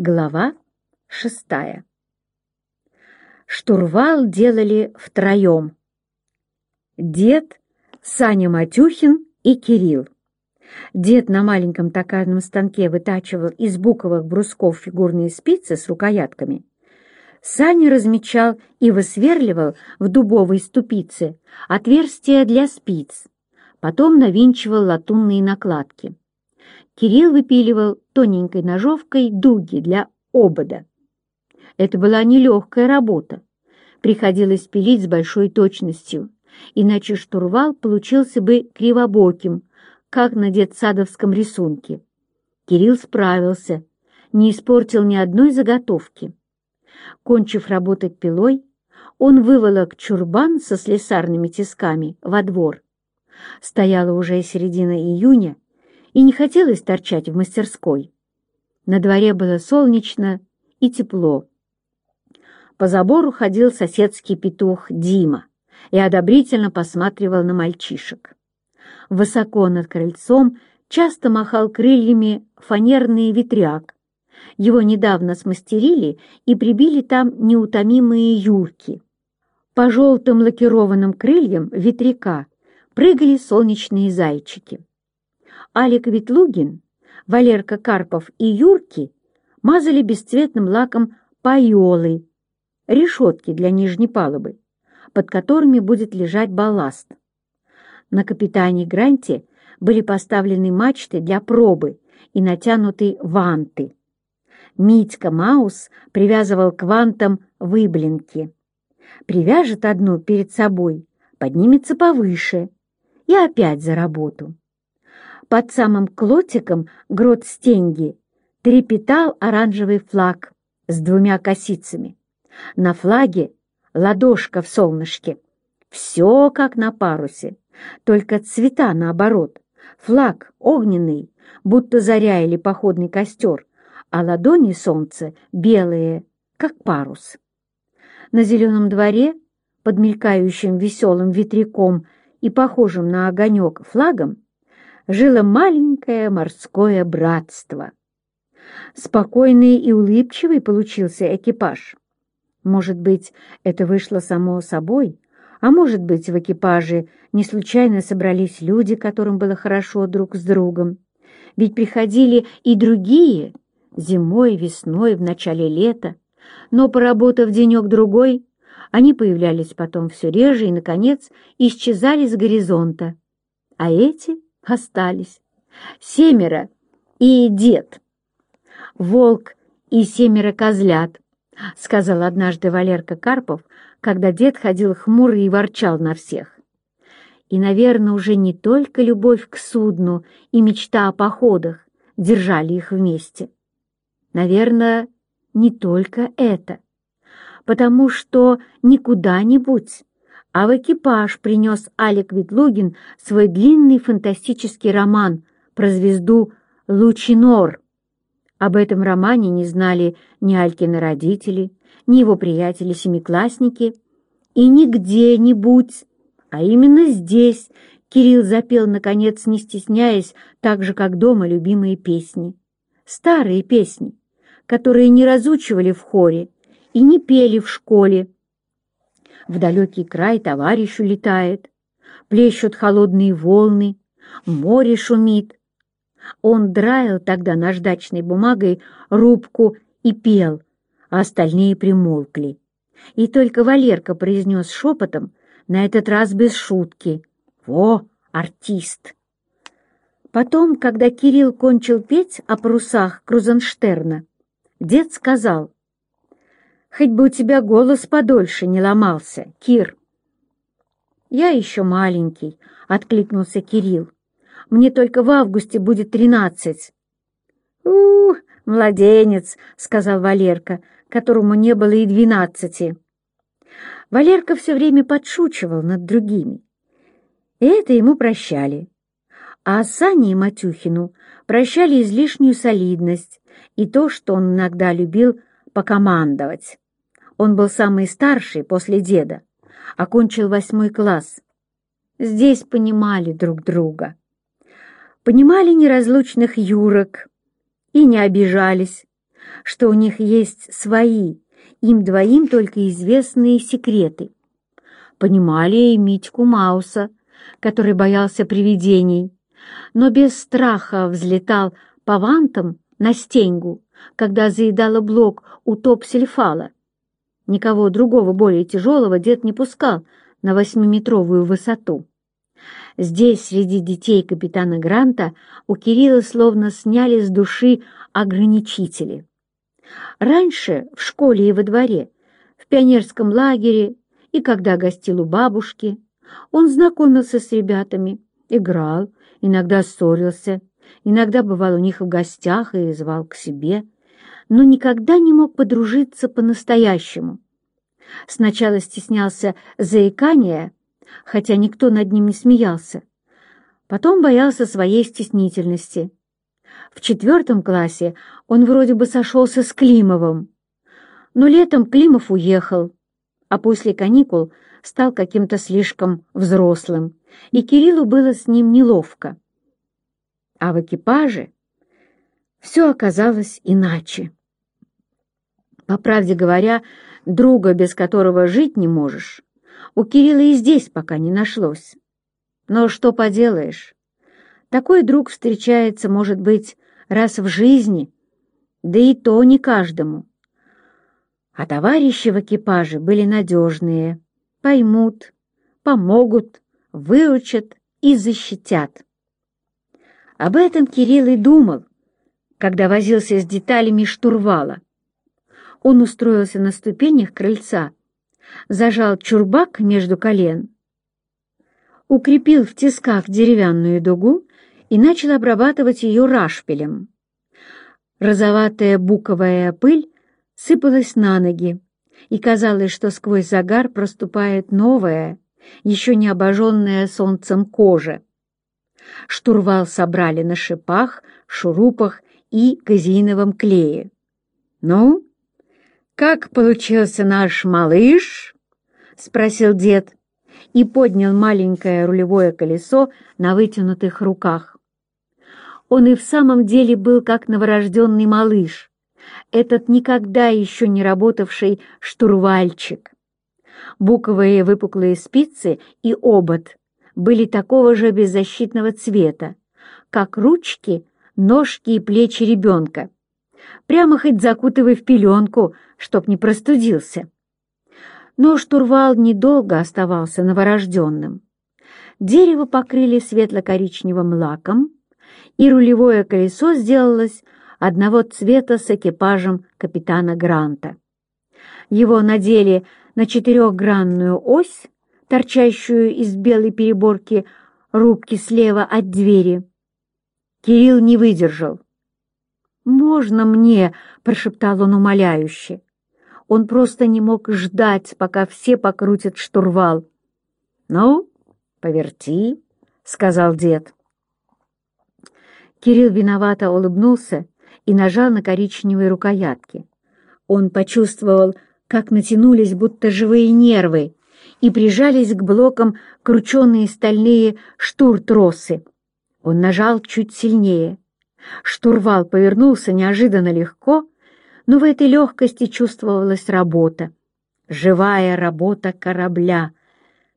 Глава шестая. Штурвал делали втроем. Дед, Саня Матюхин и Кирилл. Дед на маленьком токарном станке вытачивал из буковых брусков фигурные спицы с рукоятками. Саня размечал и высверливал в дубовой ступице отверстия для спиц, потом навинчивал латунные накладки. Кирилл выпиливал тоненькой ножовкой дуги для обода. Это была нелегкая работа. Приходилось пилить с большой точностью, иначе штурвал получился бы кривобоким, как на детсадовском рисунке. Кирилл справился, не испортил ни одной заготовки. Кончив работать пилой, он выволок чурбан со слесарными тисками во двор. Стояла уже середина июня, и не хотелось торчать в мастерской. На дворе было солнечно и тепло. По забору ходил соседский петух Дима и одобрительно посматривал на мальчишек. Высоко над крыльцом часто махал крыльями фанерный ветряк. Его недавно смастерили и прибили там неутомимые юрки. По желтым лакированным крыльям ветряка прыгали солнечные зайчики. Алик Ветлугин, Валерка Карпов и Юрки мазали бесцветным лаком пайолы, решетки для нижней палубы, под которыми будет лежать балласт. На капитане Гранте были поставлены мачты для пробы и натянуты ванты. Митька Маус привязывал к вантам выблинки. Привяжет одну перед собой, поднимется повыше и опять за работу. Под самым клотиком грот стенги трепетал оранжевый флаг с двумя косицами. На флаге ладошка в солнышке. Все как на парусе, только цвета наоборот. Флаг огненный, будто заря или походный костер, а ладони солнца белые, как парус. На зеленом дворе, под мелькающим веселым ветряком и похожим на огонек флагом, жило маленькое морское братство. Спокойный и улыбчивый получился экипаж. Может быть, это вышло само собой, а может быть, в экипаже не случайно собрались люди, которым было хорошо друг с другом. Ведь приходили и другие, зимой, весной, в начале лета, но, поработав денек-другой, они появлялись потом все реже и, наконец, исчезали с горизонта. А эти остались. Семеро и дед. Волк и семеро козлят, сказал однажды Валерка Карпов, когда дед ходил хмурый и ворчал на всех. И, наверное, уже не только любовь к судну и мечта о походах держали их вместе. Наверное, не только это, потому что не куда-нибудь, а в экипаж принес Алик Ветлугин свой длинный фантастический роман про звезду Лучинор. Об этом романе не знали ни Алькины родители, ни его приятели-семиклассники, и не где-нибудь, а именно здесь Кирилл запел, наконец, не стесняясь, так же, как дома, любимые песни. Старые песни, которые не разучивали в хоре и не пели в школе, в далекий край товарищ улетает, плещут холодные волны, море шумит. Он драил тогда наждачной бумагой рубку и пел, а остальные примолкли. И только Валерка произнес шепотом, на этот раз без шутки, «Во, артист!» Потом, когда Кирилл кончил петь о парусах Крузенштерна, дед сказал, Хоть бы у тебя голос подольше не ломался, Кир. Я еще маленький, — откликнулся Кирилл. Мне только в августе будет тринадцать. у младенец, — сказал Валерка, которому не было и двенадцати. Валерка все время подшучивал над другими. И это ему прощали. А Сане и Матюхину прощали излишнюю солидность и то, что он иногда любил покомандовать. Он был самый старший после деда, окончил восьмой класс. Здесь понимали друг друга. Понимали неразлучных юрок и не обижались, что у них есть свои, им двоим только известные секреты. Понимали и Митьку Мауса, который боялся привидений, но без страха взлетал по вантам на стеньгу, когда заедала блок у топ-сельфала. Никого другого более тяжелого дед не пускал на восьмиметровую высоту. Здесь, среди детей капитана Гранта, у Кирилла словно сняли с души ограничители. Раньше в школе и во дворе, в пионерском лагере и когда гостил у бабушки, он знакомился с ребятами, играл, иногда ссорился, иногда бывал у них в гостях и звал к себе, но никогда не мог подружиться по-настоящему. Сначала стеснялся заикания, хотя никто над ним не смеялся. Потом боялся своей стеснительности. В четвертом классе он вроде бы сошелся с Климовым. Но летом Климов уехал, а после каникул стал каким-то слишком взрослым, и Кириллу было с ним неловко. А в экипаже все оказалось иначе. По правде говоря, друга, без которого жить не можешь, у Кирилла и здесь пока не нашлось. Но что поделаешь, такой друг встречается, может быть, раз в жизни, да и то не каждому. А товарищи в экипаже были надежные, поймут, помогут, выучат и защитят. Об этом Кирилл и думал, когда возился с деталями штурвала. Он устроился на ступенях крыльца, зажал чурбак между колен, укрепил в тисках деревянную дугу и начал обрабатывать ее рашпилем. Розоватая буковая пыль сыпалась на ноги, и казалось, что сквозь загар проступает новая, еще не обожженная солнцем кожа. Штурвал собрали на шипах, шурупах и казеиновом клее. «Ну, как получился наш малыш?» — спросил дед и поднял маленькое рулевое колесо на вытянутых руках. Он и в самом деле был как новорожденный малыш, этот никогда еще не работавший штурвальчик. Буковые выпуклые спицы и обод были такого же беззащитного цвета, как ручки, ножки и плечи ребенка. Прямо хоть закутывай в пеленку, чтоб не простудился. Но штурвал недолго оставался новорожденным. Дерево покрыли светло-коричневым лаком, и рулевое колесо сделалось одного цвета с экипажем капитана Гранта. Его надели на четырехгранную ось, торчащую из белой переборки рубки слева от двери. Кирилл не выдержал. «Можно мне?» — прошептал он умоляюще. Он просто не мог ждать, пока все покрутят штурвал. «Ну, поверти», — сказал дед. Кирилл виновато улыбнулся и нажал на коричневые рукоятки. Он почувствовал, как натянулись будто живые нервы и прижались к блокам крученные стальные штуртросы. Он нажал чуть сильнее. Штурвал повернулся неожиданно легко, но в этой легкости чувствовалась работа. Живая работа корабля.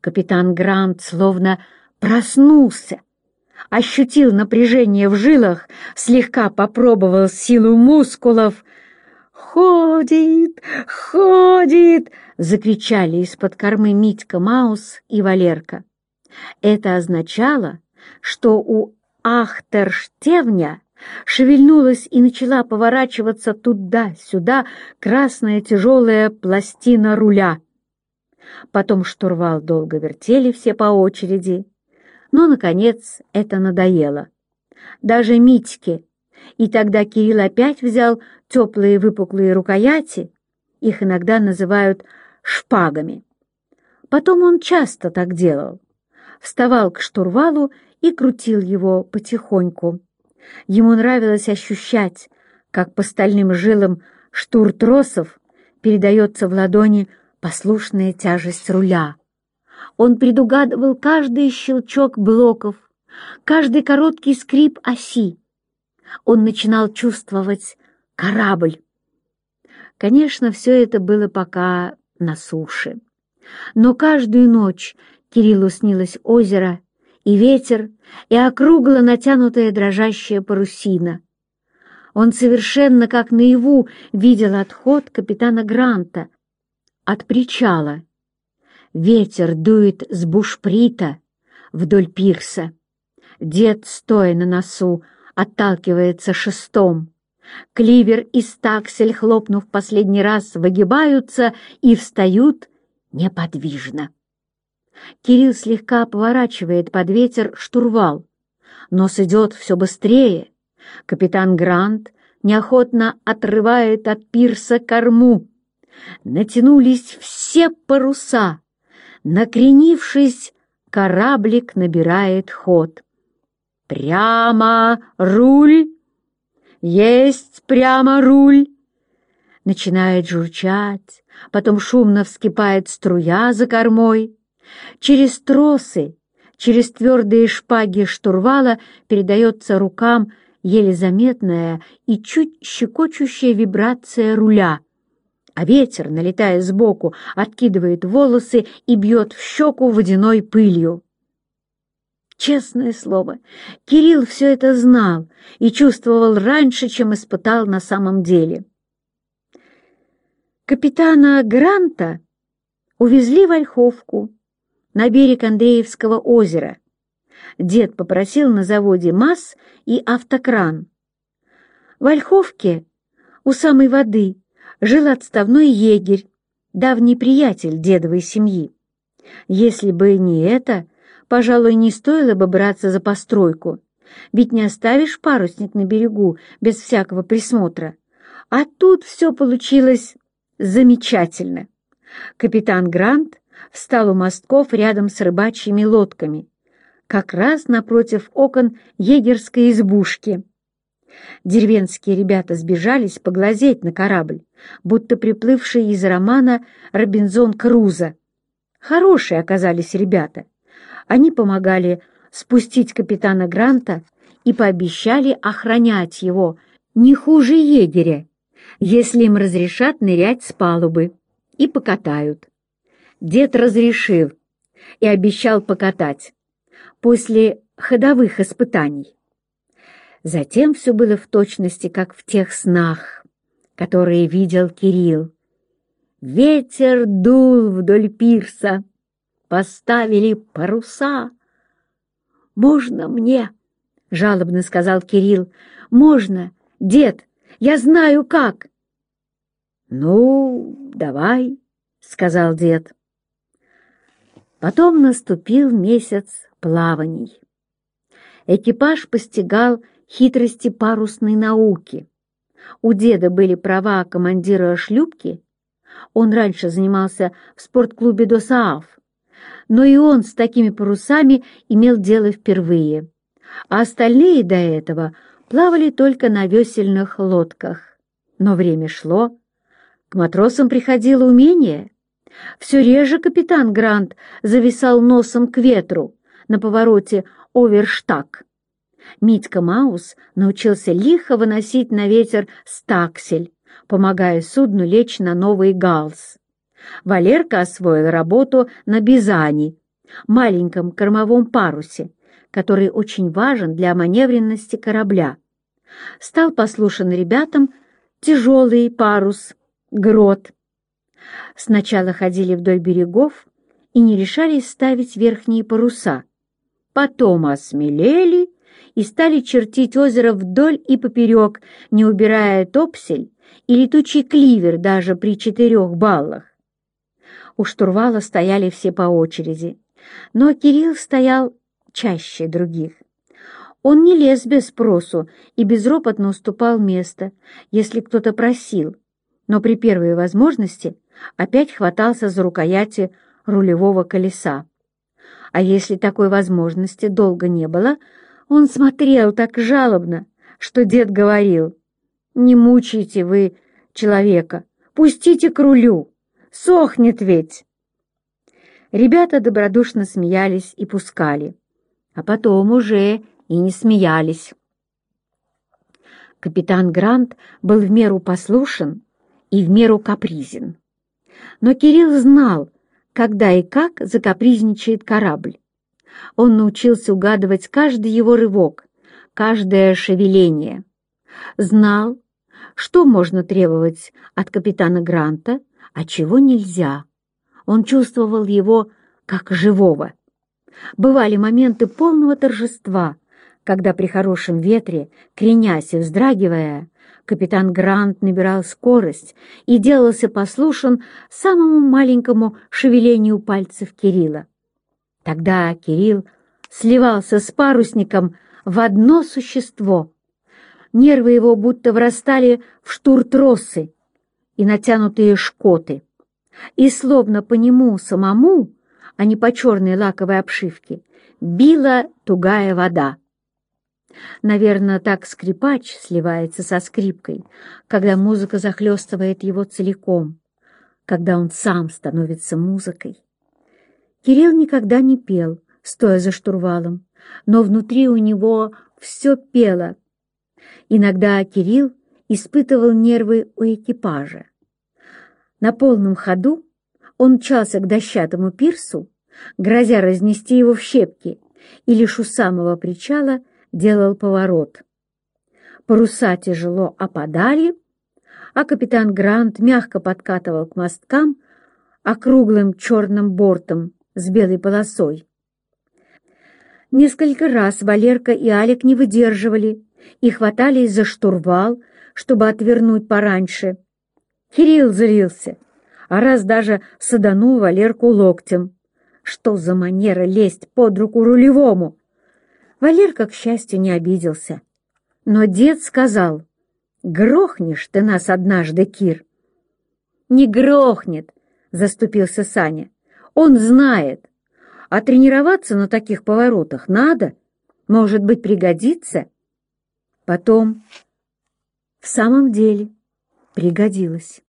Капитан Грант словно проснулся ощутил напряжение в жилах, слегка попробовал силу мускулов. «Ходит! Ходит!» — закричали из-под кормы Митька Маус и Валерка. Это означало, что у Ахтерштевня шевельнулась и начала поворачиваться туда-сюда красная тяжелая пластина руля. Потом штурвал долго вертели все по очереди, но, наконец, это надоело. Даже Митьке. И тогда Кирилл опять взял теплые выпуклые рукояти, их иногда называют шпагами. Потом он часто так делал. Вставал к штурвалу и крутил его потихоньку. Ему нравилось ощущать, как по стальным жилам штуртросов передается в ладони послушная тяжесть руля. Он предугадывал каждый щелчок блоков, каждый короткий скрип оси. Он начинал чувствовать корабль, Конечно, все это было пока на суше. Но каждую ночь Кириллу снилось озеро, и ветер, и округло натянутая дрожащая парусина. Он совершенно как наяву видел отход капитана Гранта от причала. Ветер дует с бушприта вдоль пирса. Дед, стоя на носу, отталкивается шестом. Кливер и стаксель, хлопнув последний раз, выгибаются и встают неподвижно. Кирилл слегка поворачивает под ветер штурвал. Нос идет все быстрее. Капитан Грант неохотно отрывает от пирса корму. Натянулись все паруса. Накренившись, кораблик набирает ход. «Прямо руль!» «Есть прямо руль!» Начинает журчать, потом шумно вскипает струя за кормой. Через тросы, через твердые шпаги штурвала передается рукам еле заметная и чуть щекочущая вибрация руля, а ветер, налетая сбоку, откидывает волосы и бьет в щеку водяной пылью. Честное слово, Кирилл все это знал и чувствовал раньше, чем испытал на самом деле. Капитана Гранта увезли в Ольховку, на берег Андреевского озера. Дед попросил на заводе МАЗ и автокран. В Ольховке, у самой воды, жил отставной егерь, давний приятель дедовой семьи. Если бы не это, пожалуй, не стоило бы браться за постройку, ведь не оставишь парусник на берегу без всякого присмотра. А тут все получилось замечательно. Капитан Грант встал у мостков рядом с рыбачьими лодками, как раз напротив окон егерской избушки. Деревенские ребята сбежались поглазеть на корабль, будто приплывший из романа «Робинзон Круза». Хорошие оказались ребята — они помогали спустить капитана Гранта и пообещали охранять его не хуже егеря, если им разрешат нырять с палубы и покатают. Дед разрешил и обещал покатать после ходовых испытаний. Затем все было в точности, как в тех снах, которые видел Кирилл. Ветер дул вдоль пирса, поставили паруса. «Можно мне?» — жалобно сказал Кирилл. «Можно, дед, я знаю как». «Ну, давай», — сказал дед. Потом наступил месяц плаваний. Экипаж постигал хитрости парусной науки. У деда были права командира шлюпки. Он раньше занимался в спортклубе «Досааф», но и он с такими парусами имел дело впервые, а остальные до этого плавали только на весельных лодках. Но время шло, к матросам приходило умение. Все реже капитан Грант зависал носом к ветру на повороте Оверштаг. Митька Маус научился лихо выносить на ветер стаксель, помогая судну лечь на новый галс. Валерка освоил работу на бизани, маленьком кормовом парусе, который очень важен для маневренности корабля. Стал послушан ребятам тяжелый парус, грот. Сначала ходили вдоль берегов и не решались ставить верхние паруса. Потом осмелели и стали чертить озеро вдоль и поперек, не убирая топсель и летучий кливер даже при четырех баллах. У штурвала стояли все по очереди, но Кирилл стоял чаще других. Он не лез без спросу и безропотно уступал место, если кто-то просил, но при первой возможности опять хватался за рукояти рулевого колеса. А если такой возможности долго не было, он смотрел так жалобно, что дед говорил, «Не мучайте вы человека, пустите к рулю». Сохнет ведь!» Ребята добродушно смеялись и пускали, а потом уже и не смеялись. Капитан Грант был в меру послушен и в меру капризен. Но Кирилл знал, когда и как закапризничает корабль. Он научился угадывать каждый его рывок, каждое шевеление. Знал, что можно требовать от капитана Гранта, а чего нельзя. Он чувствовал его как живого. Бывали моменты полного торжества, когда при хорошем ветре, кренясь и вздрагивая, капитан Грант набирал скорость и делался послушен самому маленькому шевелению пальцев Кирилла. Тогда Кирилл сливался с парусником в одно существо. Нервы его будто врастали в штуртросы и натянутые шкоты, и словно по нему самому, а не по черной лаковой обшивке, била тугая вода. Наверное, так скрипач сливается со скрипкой, когда музыка захлестывает его целиком, когда он сам становится музыкой. Кирилл никогда не пел, стоя за штурвалом, но внутри у него все пело. Иногда Кирилл испытывал нервы у экипажа. На полном ходу он мчался к дощатому пирсу, грозя разнести его в щепки, и лишь у самого причала делал поворот. Паруса тяжело опадали, а капитан Грант мягко подкатывал к мосткам округлым черным бортом, с белой полосой. Несколько раз Валерка и Алик не выдерживали и хватались за штурвал, чтобы отвернуть пораньше. Кирилл злился, а раз даже саданул Валерку локтем. Что за манера лезть под руку рулевому? Валерка, к счастью, не обиделся. Но дед сказал, «Грохнешь ты нас однажды, Кир». «Не грохнет», — заступился Саня. Он знает. А тренироваться на таких поворотах надо. Может быть, пригодится. Потом в самом деле пригодилось.